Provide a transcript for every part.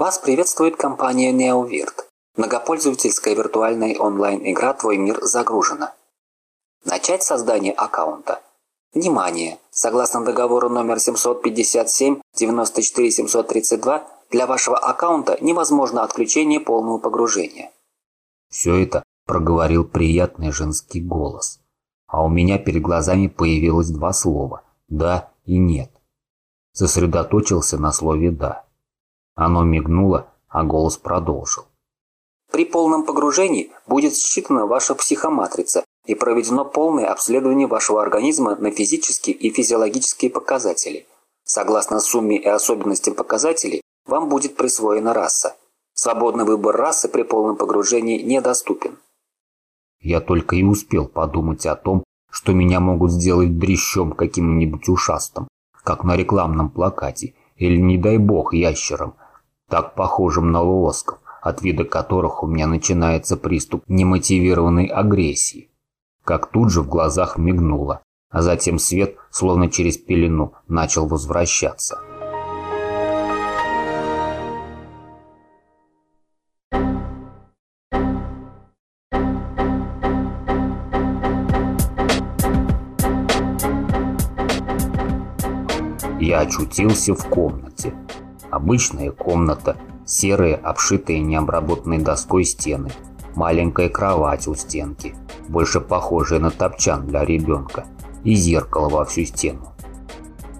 Вас приветствует компания NeoVirt. Многопользовательская виртуальная онлайн-игра «Твой мир» загружена. Начать создание аккаунта. Внимание! Согласно договору номер 757-94-732, для вашего аккаунта невозможно отключение полного погружения. Все это проговорил приятный женский голос. А у меня перед глазами появилось два слова «да» и «нет». Сосредоточился на слове «да». Оно мигнуло, а голос продолжил. При полном погружении будет считана ваша психоматрица и проведено полное обследование вашего организма на физические и физиологические показатели. Согласно сумме и особенностям показателей, вам будет присвоена раса. Свободный выбор расы при полном погружении недоступен. Я только и успел подумать о том, что меня могут сделать дрищом каким-нибудь ушастым, как на рекламном плакате, или, не дай бог, ящером, так похожим на лосков, от вида которых у меня начинается приступ немотивированной агрессии. Как тут же в глазах мигнуло, а затем свет, словно через пелену, начал возвращаться. Я очутился в комнате. Обычная комната, серые, обшитые необработанной доской стены, маленькая кровать у стенки, больше похожая на топчан для ребенка, и зеркало во всю стену.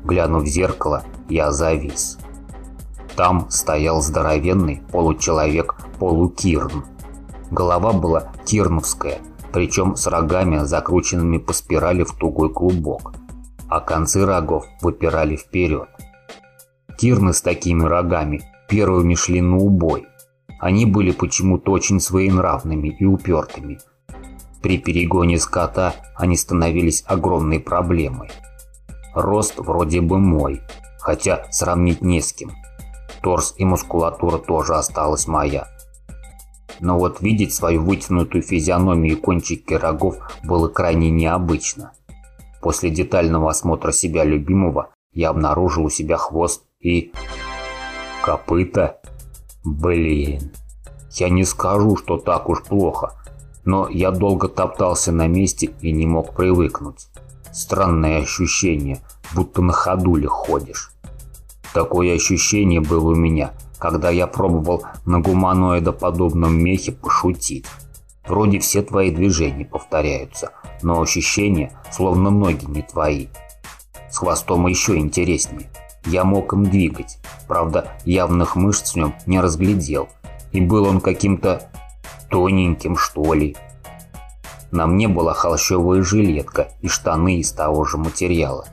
Глянув в зеркало, я завис. Там стоял здоровенный получеловек-полукирн. Голова была кирновская, причем с рогами, закрученными по спирали в тугой клубок, а концы рогов выпирали вперед. Кирны с такими рогами первыми шли на убой. Они были почему-то очень своенравными и упертыми. При перегоне скота они становились огромной проблемой. Рост вроде бы мой, хотя сравнить не с кем. Торс и мускулатура тоже осталась моя. Но вот видеть свою вытянутую физиономию и кончики рогов было крайне необычно. После детального осмотра себя любимого я обнаружил у себя хвост и... Копыта? Блин. Я не скажу, что так уж плохо, но я долго топтался на месте и не мог привыкнуть. Странное ощущение, будто на ходуле ходишь. Такое ощущение было у меня, когда я пробовал на гуманоидоподобном мехе пошутить. Вроде все твои движения повторяются, но ощущения, словно ноги не твои. С хвостом еще интереснее. Я мог им двигать, правда, явных мышц в нем не разглядел, и был он каким-то тоненьким, что ли. На мне была холщовая жилетка и штаны из того же материала.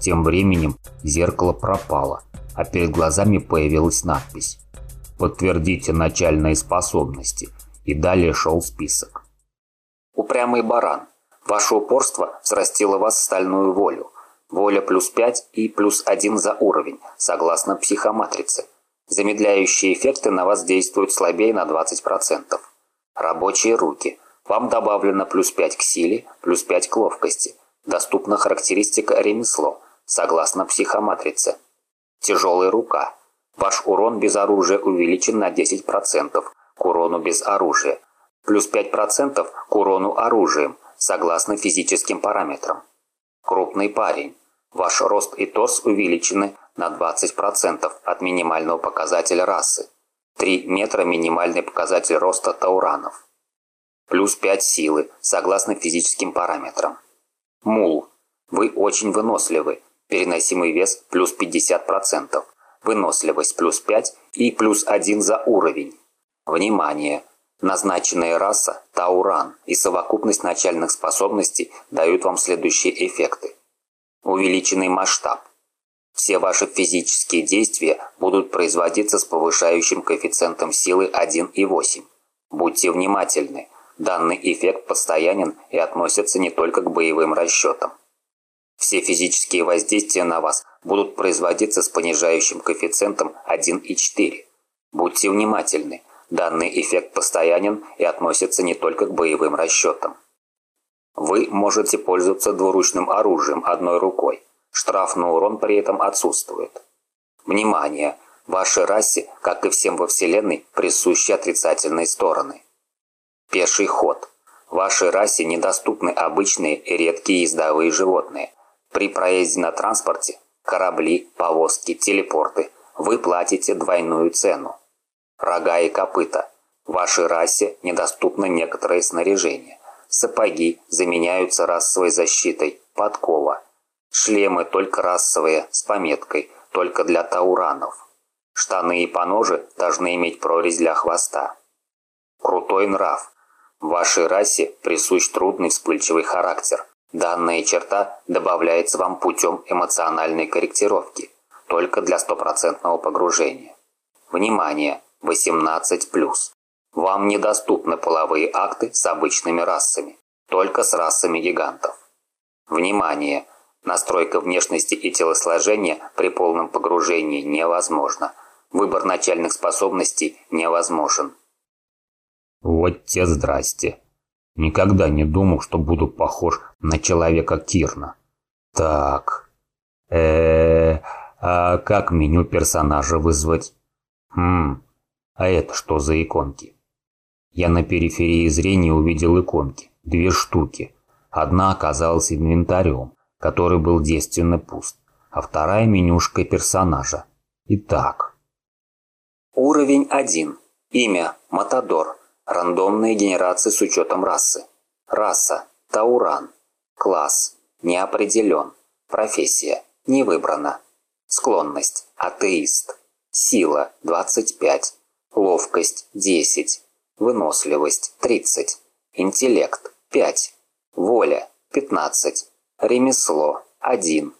Тем временем зеркало пропало, а перед глазами появилась надпись «Подтвердите начальные способности», и далее шел список. Упрямый баран. Ваше упорство взрастило вас стальную волю. Воля плюс 5 и плюс 1 за уровень, согласно психоматрице. Замедляющие эффекты на вас действуют слабее на 20%. Рабочие руки. Вам добавлено плюс 5 к силе, плюс 5 к ловкости. Доступна характеристика ремесло, согласно психоматрице. Тяжелая рука. Ваш урон без оружия увеличен на 10% к урону без оружия. Плюс 5% к урону оружием, согласно физическим параметрам. Крупный парень. Ваш рост и торс увеличены на 20% от минимального показателя расы. 3 метра минимальный показатель роста тауранов. Плюс 5 силы, согласно физическим параметрам. Мул. Вы очень выносливы. Переносимый вес плюс 50%. Выносливость плюс 5 и плюс 1 за уровень. Внимание! Назначенная раса – Тауран и совокупность начальных способностей дают вам следующие эффекты. Увеличенный масштаб. Все ваши физические действия будут производиться с повышающим коэффициентом силы 1,8. Будьте внимательны. Данный эффект постоянен и относится не только к боевым расчетам. Все физические воздействия на вас будут производиться с понижающим коэффициентом 1,4. Будьте внимательны. Данный эффект постоянен и относится не только к боевым расчетам. Вы можете пользоваться двуручным оружием одной рукой. Штраф на урон при этом отсутствует. Внимание! Вашей расе, как и всем во Вселенной, присущи отрицательные стороны. Пеший ход. Вашей расе недоступны обычные и редкие ездовые животные. При проезде на транспорте – корабли, повозки, телепорты – вы платите двойную цену. Рога и копыта. Вашей расе недоступно некоторое снаряжение. Сапоги заменяются расовой защитой, подкова. Шлемы только расовые, с пометкой, только для тауранов. Штаны и поножи должны иметь прорезь для хвоста. Крутой нрав. В вашей расе присущ трудный вспыльчивый характер. Данная черта добавляется вам путем эмоциональной корректировки, только для стопроцентного погружения. Внимание! 18+. Вам недоступны половые акты с обычными расами, только с расами гигантов. Внимание! Настройка внешности и телосложения при полном погружении невозможна. Выбор начальных способностей невозможен. Вот те здрасте. Никогда не думал, что буду похож на человека Кирна. Так. э, а как меню персонажа вызвать? Хм, а это что за иконки? Я на периферии зрения увидел иконки. Две штуки. Одна оказалась инвентарем, который был действенно пуст, а вторая менюшкой персонажа. Итак. Уровень 1. Имя – Матадор. Рандомная генерация с учетом расы. Раса – Тауран. Класс – не определен. Профессия – не выбрана. Склонность – атеист. Сила – 25. Ловкость – 10. Выносливость – 30. Интеллект – 5. Воля – 15. Ремесло – 1.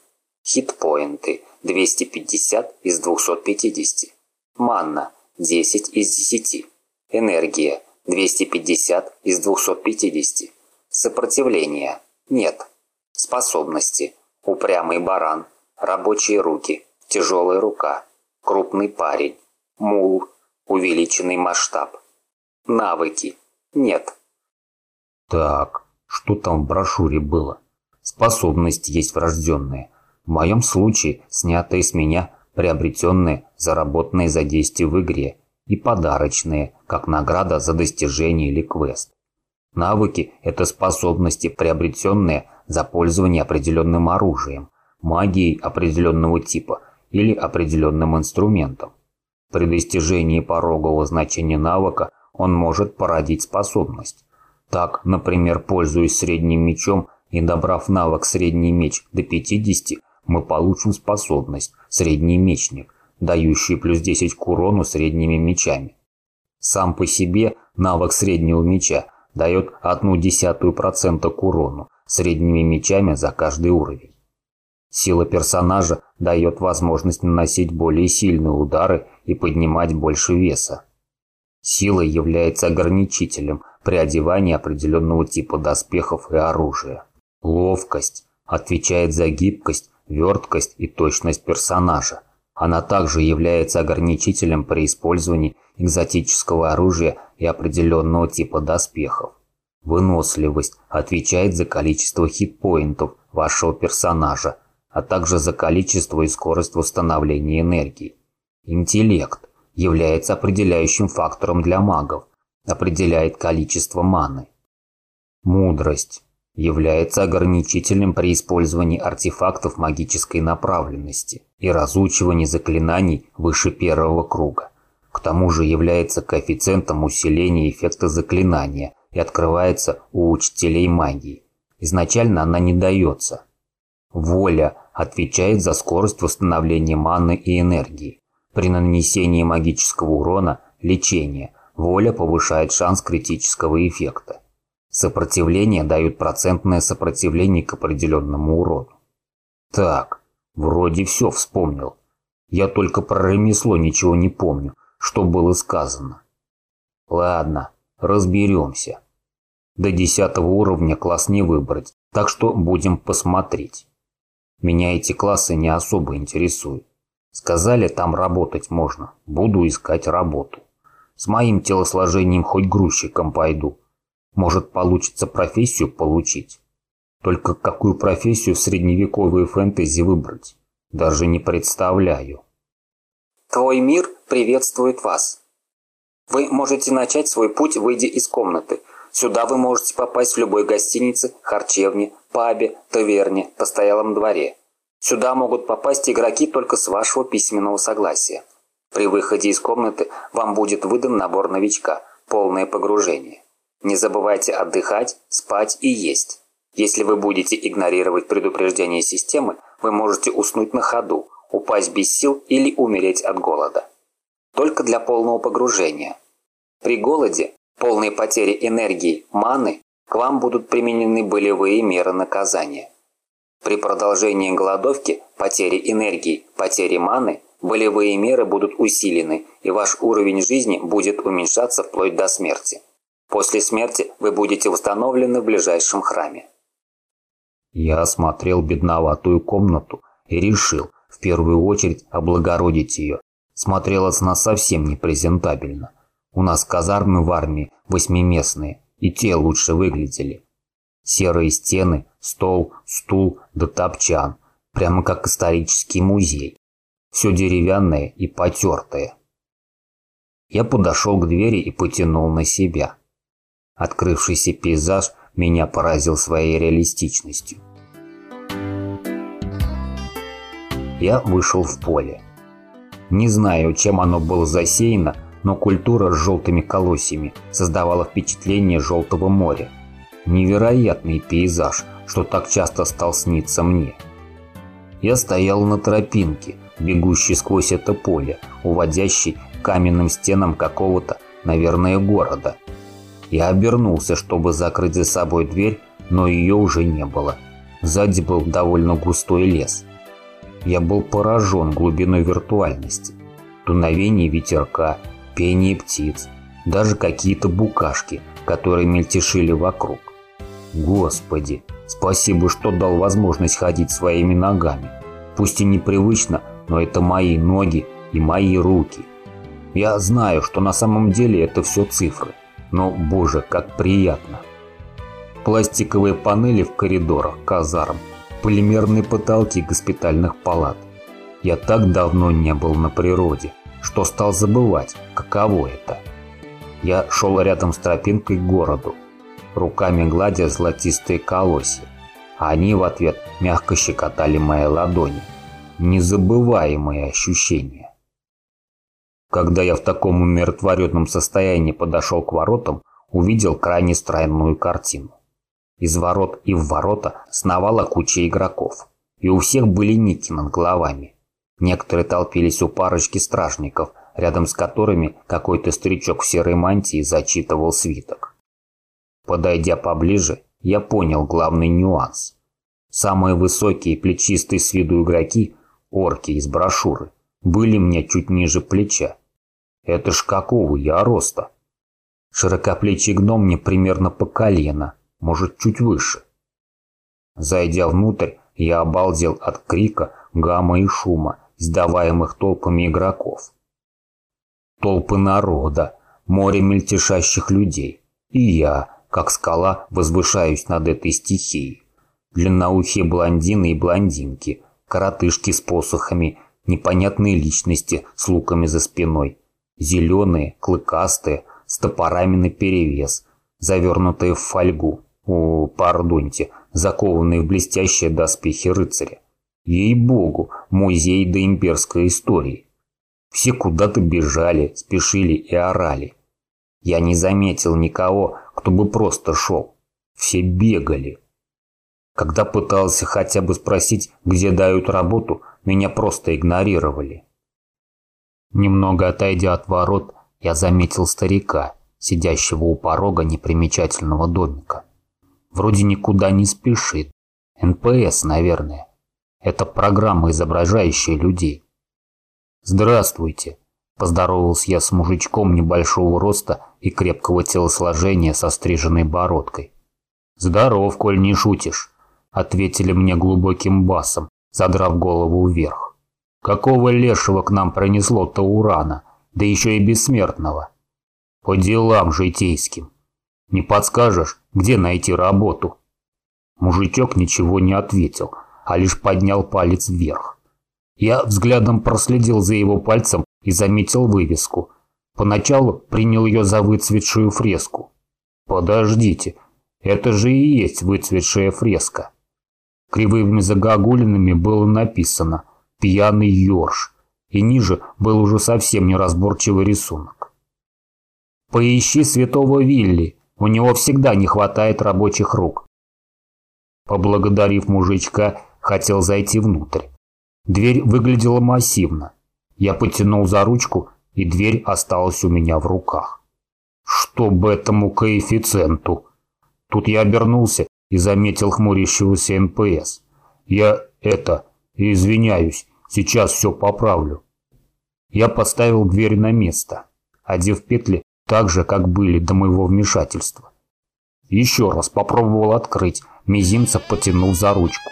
Хитпоинты – 250 из 250. Манна – 10 из 10. Энергия 250 из 250. Сопротивление. Нет. Способности. Упрямый баран. Рабочие руки. Тяжелая рука. Крупный парень. Мул. Увеличенный масштаб. Навыки. Нет. Так, что там в брошюре было? Способность есть врожденная. В моем случае снятая с меня, приобретенные, заработанные за действие в игре и подарочные, как награда за достижение или квест. Навыки – это способности, приобретенные за пользование определенным оружием, магией определенного типа или определенным инструментом. При достижении порогового значения навыка он может породить способность. Так, например, пользуясь средним мечом и добрав навык средний меч до 50, мы получим способность средний мечник, дающие плюс 10 к урону средними мечами. Сам по себе навык среднего меча дает 0,1% к урону средними мечами за каждый уровень. Сила персонажа дает возможность наносить более сильные удары и поднимать больше веса. Сила является ограничителем при одевании определенного типа доспехов и оружия. Ловкость отвечает за гибкость, верткость и точность персонажа. Она также является ограничителем при использовании экзотического оружия и определенного типа доспехов. Выносливость отвечает за количество хитпоинтов вашего персонажа, а также за количество и скорость восстановления энергии. Интеллект является определяющим фактором для магов, определяет количество маны. Мудрость является ограничителем при использовании артефактов магической направленности и разучивании заклинаний выше первого круга. К тому же является коэффициентом усиления эффекта заклинания и открывается у учителей магии. Изначально она не дается. Воля отвечает за скорость восстановления маны и энергии. При нанесении магического урона – лечение. Воля повышает шанс критического эффекта. Сопротивление дают процентное сопротивление к определенному урону. Так, вроде все вспомнил. Я только про ремесло ничего не помню, что было сказано. Ладно, разберемся. До десятого уровня класс не выбрать, так что будем посмотреть. Меня эти классы не особо интересуют. Сказали, там работать можно. Буду искать работу. С моим телосложением хоть грузчиком пойду. Может, получится профессию получить. Только какую профессию в средневековые фэнтези выбрать? Даже не представляю. Твой мир приветствует вас. Вы можете начать свой путь, выйдя из комнаты. Сюда вы можете попасть в любой гостинице, харчевне, пабе, таверне, постоялом дворе. Сюда могут попасть игроки только с вашего письменного согласия. При выходе из комнаты вам будет выдан набор новичка, полное погружение. Не забывайте отдыхать, спать и есть. Если вы будете игнорировать предупреждения системы, вы можете уснуть на ходу, упасть без сил или умереть от голода. Только для полного погружения. При голоде, полной потери энергии, маны, к вам будут применены болевые меры наказания. При продолжении голодовки, потери энергии, потери маны, болевые меры будут усилены, и ваш уровень жизни будет уменьшаться вплоть до смерти. После смерти вы будете установлены в ближайшем храме. Я осмотрел бедноватую комнату и решил, в первую очередь, облагородить ее. Смотрелась она совсем непрезентабельно. У нас казармы в армии восьмиместные, и те лучше выглядели. Серые стены, стол, стул да топчан, прямо как исторический музей. Все деревянное и потертое. Я подошел к двери и потянул на себя. Открывшийся пейзаж меня поразил своей реалистичностью. Я вышел в поле. Не знаю, чем оно было засеяно, но культура с желтыми колосьями создавала впечатление желтого моря. Невероятный пейзаж, что так часто стал сниться мне. Я стоял на тропинке, бегущей сквозь это поле, уводящей каменным стенам какого-то, наверное, города. Я обернулся, чтобы закрыть за собой дверь, но ее уже не было. Сзади был довольно густой лес. Я был поражен глубиной виртуальности. Дуновение ветерка, пение птиц, даже какие-то букашки, которые мельтешили вокруг. Господи, спасибо, что дал возможность ходить своими ногами. Пусть и непривычно, но это мои ноги и мои руки. Я знаю, что на самом деле это все цифры. Но, боже, как приятно. Пластиковые панели в коридорах казарм, полимерные потолки госпитальных палат. Я так давно не был на природе, что стал забывать, каково это. Я шел рядом с тропинкой к городу, руками гладя золотистые колосья, они в ответ мягко щекотали мои ладони. Незабываемые ощущения. Когда я в таком умиротворенном состоянии подошел к воротам, увидел крайне странную картину. Из ворот и в ворота сновала куча игроков, и у всех были нити над головами. Некоторые толпились у парочки стражников, рядом с которыми какой-то старичок в серой мантии зачитывал свиток. Подойдя поближе, я понял главный нюанс. Самые высокие плечистые с виду игроки, орки из брошюры, были мне чуть ниже плеча, это ж какого я роста? Широкоплечий гном мне примерно по колено, может чуть выше. Зайдя внутрь, я обалдел от крика, гамма и шума, издаваемых толпами игроков. Толпы народа, море мельтешащих людей. И я, как скала, возвышаюсь над этой стихией. Длинноухие блондины и блондинки, коротышки с посохами, непонятные личности с луками за спиной, Зеленые, клыкастые, с топорами наперевес, завернутые в фольгу. О, пардоньте, закованные в блестящие доспехи рыцаря. Ей-богу, музей до имперской истории. Все куда-то бежали, спешили и орали. Я не заметил никого, кто бы просто шел. Все бегали. Когда пытался хотя бы спросить, где дают работу, меня просто игнорировали. Немного отойдя от ворот, я заметил старика, сидящего у порога непримечательного домика. Вроде никуда не спешит. НПС, наверное. Это программа, изображающая людей. «Здравствуйте!» – поздоровался я с мужичком небольшого роста и крепкого телосложения со стриженной бородкой. «Здоров, коль не шутишь!» – ответили мне глубоким басом, задрав голову вверх. Какого лешего к нам пронесло-то урана, да еще и бессмертного? По делам житейским. Не подскажешь, где найти работу? Мужичок ничего не ответил, а лишь поднял палец вверх. Я взглядом проследил за его пальцем и заметил вывеску. Поначалу принял ее за выцветшую фреску. Подождите, это же и есть выцветшая фреска. Кривыми загогулинами было написано «Пьяный ёрш», и ниже был уже совсем неразборчивый рисунок. «Поищи святого Вилли, у него всегда не хватает рабочих рук». Поблагодарив мужичка, хотел зайти внутрь. Дверь выглядела массивно. Я потянул за ручку, и дверь осталась у меня в руках. Чтоб этому коэффициенту! Тут я обернулся и заметил хмурящегося НПС. Я это, извиняюсь, сейчас все поправлю. Я поставил дверь на место, одев петли так же, как были до моего вмешательства. Еще раз попробовал открыть, мизинцем потянул за ручку.